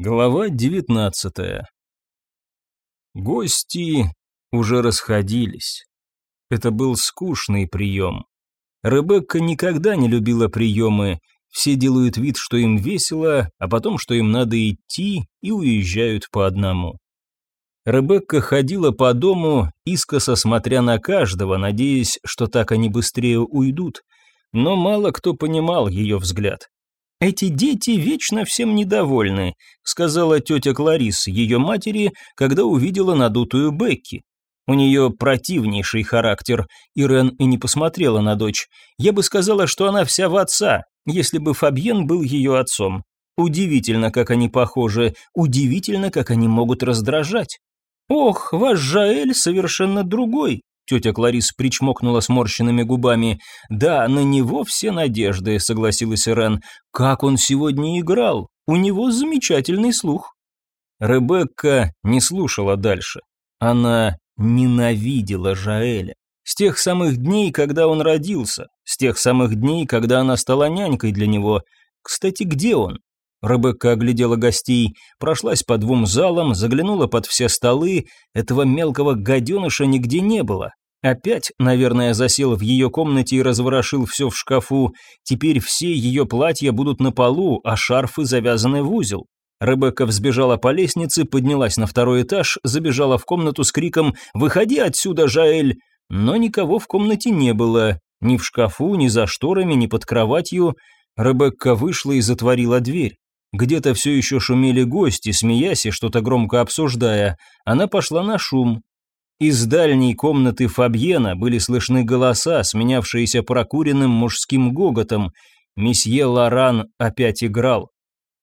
Глава девятнадцатая. Гости уже расходились. Это был скучный прием. Ребекка никогда не любила приемы. Все делают вид, что им весело, а потом, что им надо идти, и уезжают по одному. Ребекка ходила по дому, искоса смотря на каждого, надеясь, что так они быстрее уйдут. Но мало кто понимал ее взгляд. «Эти дети вечно всем недовольны», — сказала тетя Кларис, ее матери, когда увидела надутую Бекки. У нее противнейший характер, Ирен и не посмотрела на дочь. Я бы сказала, что она вся в отца, если бы Фабьен был ее отцом. Удивительно, как они похожи, удивительно, как они могут раздражать. «Ох, ваш Жаэль совершенно другой», Тетя Кларис причмокнула сморщенными губами. «Да, на него все надежды», — согласилась Ирен. «Как он сегодня играл? У него замечательный слух». Ребекка не слушала дальше. Она ненавидела Жаэля. С тех самых дней, когда он родился, с тех самых дней, когда она стала нянькой для него. Кстати, где он? Ребекка оглядела гостей, прошлась по двум залам, заглянула под все столы. Этого мелкого гаденыша нигде не было. Опять, наверное, засел в ее комнате и разворошил все в шкафу. Теперь все ее платья будут на полу, а шарфы завязаны в узел. Ребекка взбежала по лестнице, поднялась на второй этаж, забежала в комнату с криком «Выходи отсюда, Жаэль!» Но никого в комнате не было. Ни в шкафу, ни за шторами, ни под кроватью. Ребекка вышла и затворила дверь. Где-то все еще шумели гости, смеясь и что-то громко обсуждая. Она пошла на шум. Из дальней комнаты Фабьена были слышны голоса, сменявшиеся прокуренным мужским гоготом. Месье Лоран опять играл.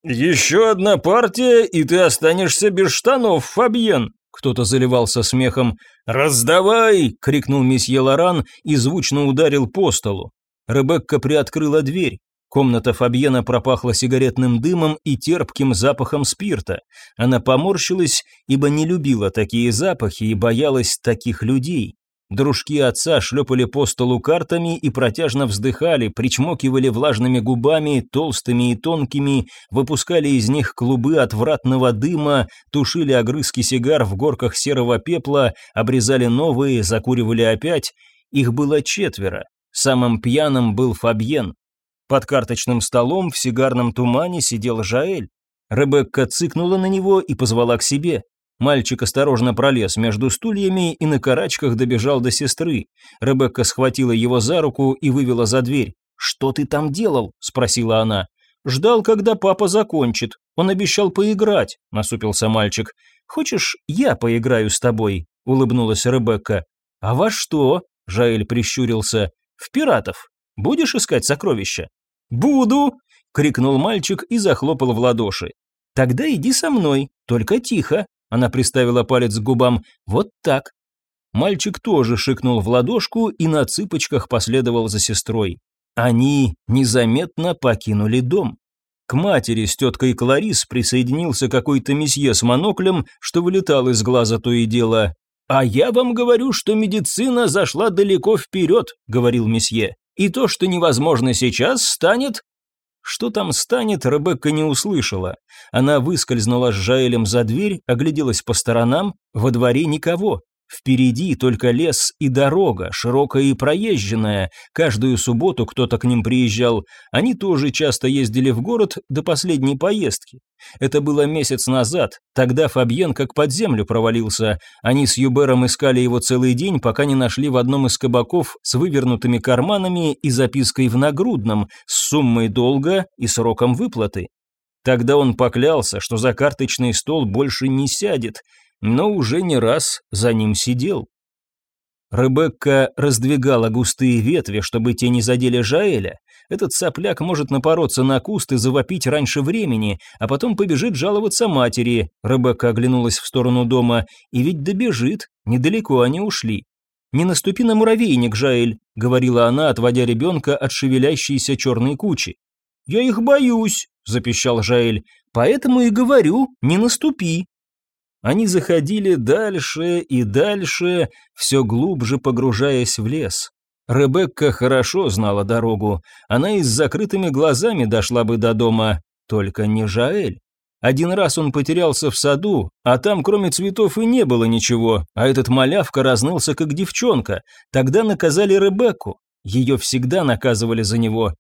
«Еще одна партия, и ты останешься без штанов, Фабьен!» Кто-то заливался смехом. «Раздавай!» — крикнул месье Лоран и звучно ударил по столу. Ребекка приоткрыла дверь. Комната Фабьена пропахла сигаретным дымом и терпким запахом спирта. Она поморщилась, ибо не любила такие запахи и боялась таких людей. Дружки отца шлепали по столу картами и протяжно вздыхали, причмокивали влажными губами, толстыми и тонкими, выпускали из них клубы отвратного дыма, тушили огрызки сигар в горках серого пепла, обрезали новые, закуривали опять. Их было четверо. Самым пьяным был Фабьен, под карточным столом в сигарном тумане сидел Жаэль. Ребекка цыкнула на него и позвала к себе. Мальчик осторожно пролез между стульями и на карачках добежал до сестры. Ребекка схватила его за руку и вывела за дверь. «Что ты там делал?» – спросила она. «Ждал, когда папа закончит. Он обещал поиграть», – насупился мальчик. «Хочешь, я поиграю с тобой?» – улыбнулась Ребекка. «А во что?» – Жаэль прищурился. «В пиратов. Будешь искать сокровища?» «Буду!» — крикнул мальчик и захлопал в ладоши. «Тогда иди со мной, только тихо!» Она приставила палец к губам. «Вот так!» Мальчик тоже шикнул в ладошку и на цыпочках последовал за сестрой. Они незаметно покинули дом. К матери с теткой Кларис присоединился какой-то месье с моноклем, что вылетал из глаза то и дело. «А я вам говорю, что медицина зашла далеко вперед», — говорил месье. И то, что невозможно сейчас, станет... Что там станет, Ребекка не услышала. Она выскользнула с Жаэлем за дверь, огляделась по сторонам, во дворе никого. Впереди только лес и дорога, широкая и проезженная. Каждую субботу кто-то к ним приезжал. Они тоже часто ездили в город до последней поездки. Это было месяц назад. Тогда Фабьен как под землю провалился. Они с Юбером искали его целый день, пока не нашли в одном из кабаков с вывернутыми карманами и запиской в нагрудном, с суммой долга и сроком выплаты. Тогда он поклялся, что за карточный стол больше не сядет, но уже не раз за ним сидел. Ребекка раздвигала густые ветви, чтобы те не задели Жаэля. Этот сопляк может напороться на куст и завопить раньше времени, а потом побежит жаловаться матери. Ребекка оглянулась в сторону дома, и ведь добежит, недалеко они ушли. «Не наступи на муравейник, Жаэль», — говорила она, отводя ребенка от шевелящейся черной кучи. «Я их боюсь», — запищал Жаэль, — «поэтому и говорю, не наступи». Они заходили дальше и дальше, все глубже погружаясь в лес. Ребекка хорошо знала дорогу. Она и с закрытыми глазами дошла бы до дома, только не Жаэль. Один раз он потерялся в саду, а там кроме цветов и не было ничего, а этот малявка разнылся как девчонка. Тогда наказали Ребекку. Ее всегда наказывали за него.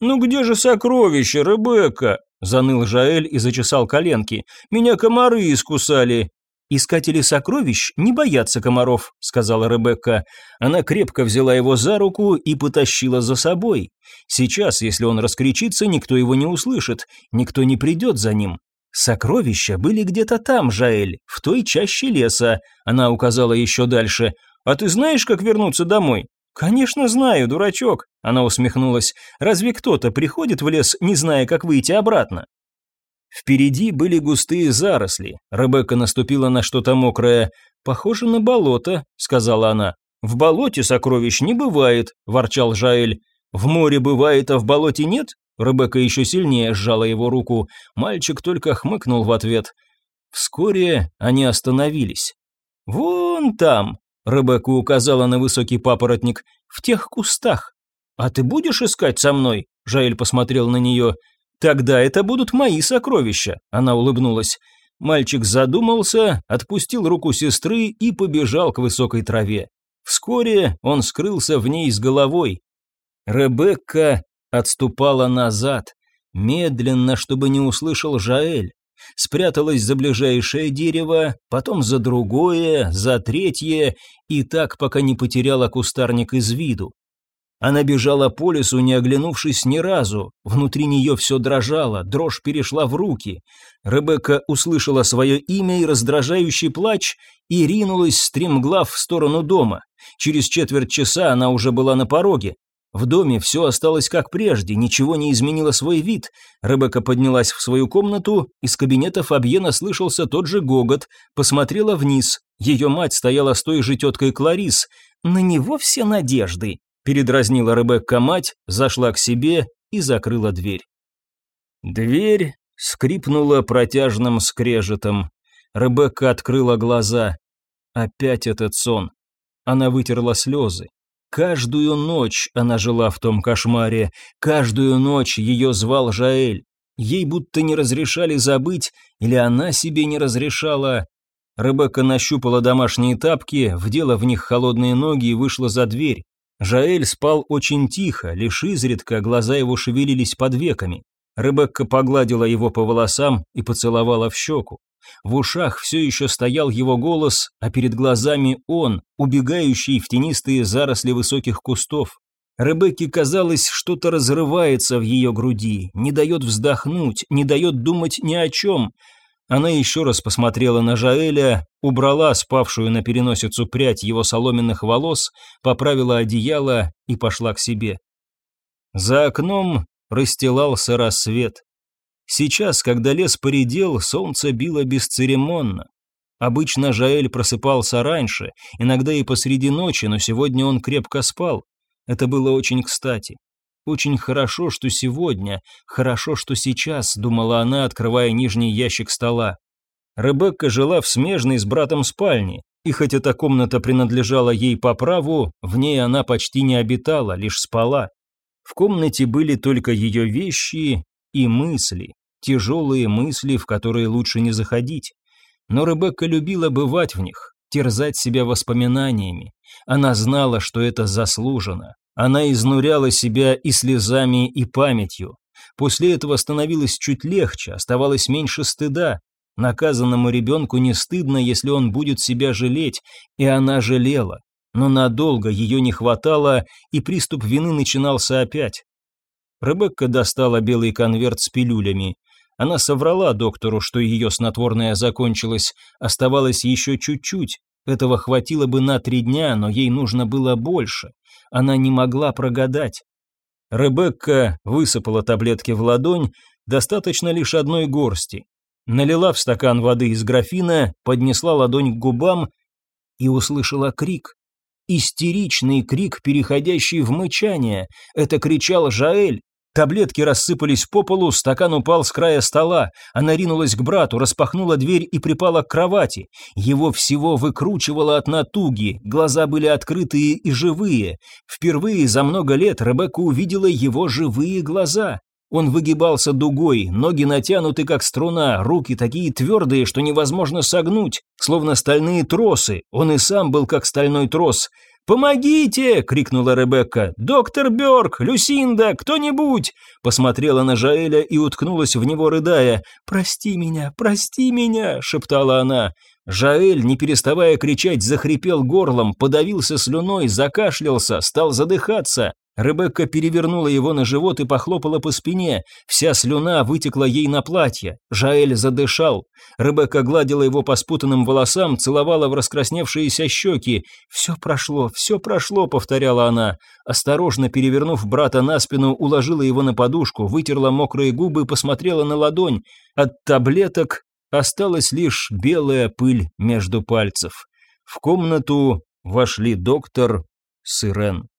«Ну где же сокровище, Ребекка?» – заныл Жаэль и зачесал коленки. «Меня комары искусали». «Искатели сокровищ не боятся комаров», — сказала Ребекка. Она крепко взяла его за руку и потащила за собой. Сейчас, если он раскричится, никто его не услышит, никто не придет за ним. Сокровища были где-то там, Жаэль, в той чаще леса. Она указала еще дальше. «А ты знаешь, как вернуться домой?» «Конечно знаю, дурачок», — она усмехнулась. «Разве кто-то приходит в лес, не зная, как выйти обратно?» Впереди были густые заросли. Ребекка наступила на что-то мокрое. «Похоже на болото», — сказала она. «В болоте сокровищ не бывает», — ворчал Жаэль. «В море бывает, а в болоте нет?» Ребекка еще сильнее сжала его руку. Мальчик только хмыкнул в ответ. Вскоре они остановились. «Вон там», — Ребекка указала на высокий папоротник, — «в тех кустах». «А ты будешь искать со мной?» Жаэль посмотрел на нее. «Тогда это будут мои сокровища», — она улыбнулась. Мальчик задумался, отпустил руку сестры и побежал к высокой траве. Вскоре он скрылся в ней с головой. Ребекка отступала назад, медленно, чтобы не услышал Жаэль. Спряталась за ближайшее дерево, потом за другое, за третье, и так, пока не потеряла кустарник из виду. Она бежала по лесу, не оглянувшись ни разу. Внутри нее все дрожало, дрожь перешла в руки. Ребекка услышала свое имя и раздражающий плач и ринулась стремглав в сторону дома. Через четверть часа она уже была на пороге. В доме все осталось как прежде, ничего не изменило свой вид. Ребекка поднялась в свою комнату, из кабинета Фабьена слышался тот же гогот, посмотрела вниз. Ее мать стояла с той же теткой Кларис. На него все надежды. Передразнила Ребекка мать, зашла к себе и закрыла дверь. Дверь скрипнула протяжным скрежетом. Ребекка открыла глаза. Опять этот сон. Она вытерла слезы. Каждую ночь она жила в том кошмаре, каждую ночь ее звал Жаэль. Ей будто не разрешали забыть, или она себе не разрешала. Ребекка нащупала домашние тапки, вдела в них холодные ноги и вышла за дверь. Жаэль спал очень тихо, лишь изредка глаза его шевелились под веками. Ребекка погладила его по волосам и поцеловала в щеку. В ушах все еще стоял его голос, а перед глазами он, убегающий в тенистые заросли высоких кустов. Ребекке казалось, что-то разрывается в ее груди, не дает вздохнуть, не дает думать ни о чем. Она еще раз посмотрела на Жаэля, убрала спавшую на переносицу прядь его соломенных волос, поправила одеяло и пошла к себе. За окном расстилался рассвет. Сейчас, когда лес поредел, солнце било бесцеремонно. Обычно Жаэль просыпался раньше, иногда и посреди ночи, но сегодня он крепко спал. Это было очень кстати. Очень хорошо, что сегодня, хорошо, что сейчас, думала она, открывая нижний ящик стола. Ребекка жила в смежной с братом спальне, и хоть эта комната принадлежала ей по праву, в ней она почти не обитала, лишь спала. В комнате были только ее вещи и мысли, тяжелые мысли, в которые лучше не заходить. Но Ребекка любила бывать в них, терзать себя воспоминаниями. Она знала, что это заслужено. Она изнуряла себя и слезами, и памятью. После этого становилось чуть легче, оставалось меньше стыда. Наказанному ребенку не стыдно, если он будет себя жалеть, и она жалела. Но надолго ее не хватало, и приступ вины начинался опять. Ребекка достала белый конверт с пилюлями. Она соврала доктору, что ее снотворное закончилось, оставалось еще чуть-чуть. Этого хватило бы на три дня, но ей нужно было больше. Она не могла прогадать. Ребекка высыпала таблетки в ладонь, достаточно лишь одной горсти. Налила в стакан воды из графина, поднесла ладонь к губам и услышала крик. Истеричный крик, переходящий в мычание. Это кричал Жаэль. Таблетки рассыпались по полу, стакан упал с края стола. Она ринулась к брату, распахнула дверь и припала к кровати. Его всего выкручивало от натуги, глаза были открытые и живые. Впервые за много лет Ребекка увидела его живые глаза. Он выгибался дугой, ноги натянуты как струна, руки такие твердые, что невозможно согнуть, словно стальные тросы. Он и сам был как стальной трос. «Помогите!» — крикнула Ребекка. «Доктор Бёрк! Люсинда! Кто-нибудь!» Посмотрела на Жаэля и уткнулась в него, рыдая. «Прости меня! Прости меня!» — шептала она. Жаэль, не переставая кричать, захрипел горлом, подавился слюной, закашлялся, стал задыхаться. Ребекка перевернула его на живот и похлопала по спине. Вся слюна вытекла ей на платье. Жаэль задышал. Ребекка гладила его по спутанным волосам, целовала в раскрасневшиеся щеки. «Все прошло, все прошло», — повторяла она. Осторожно перевернув брата на спину, уложила его на подушку, вытерла мокрые губы, посмотрела на ладонь. От таблеток осталась лишь белая пыль между пальцев. В комнату вошли доктор с Ирен.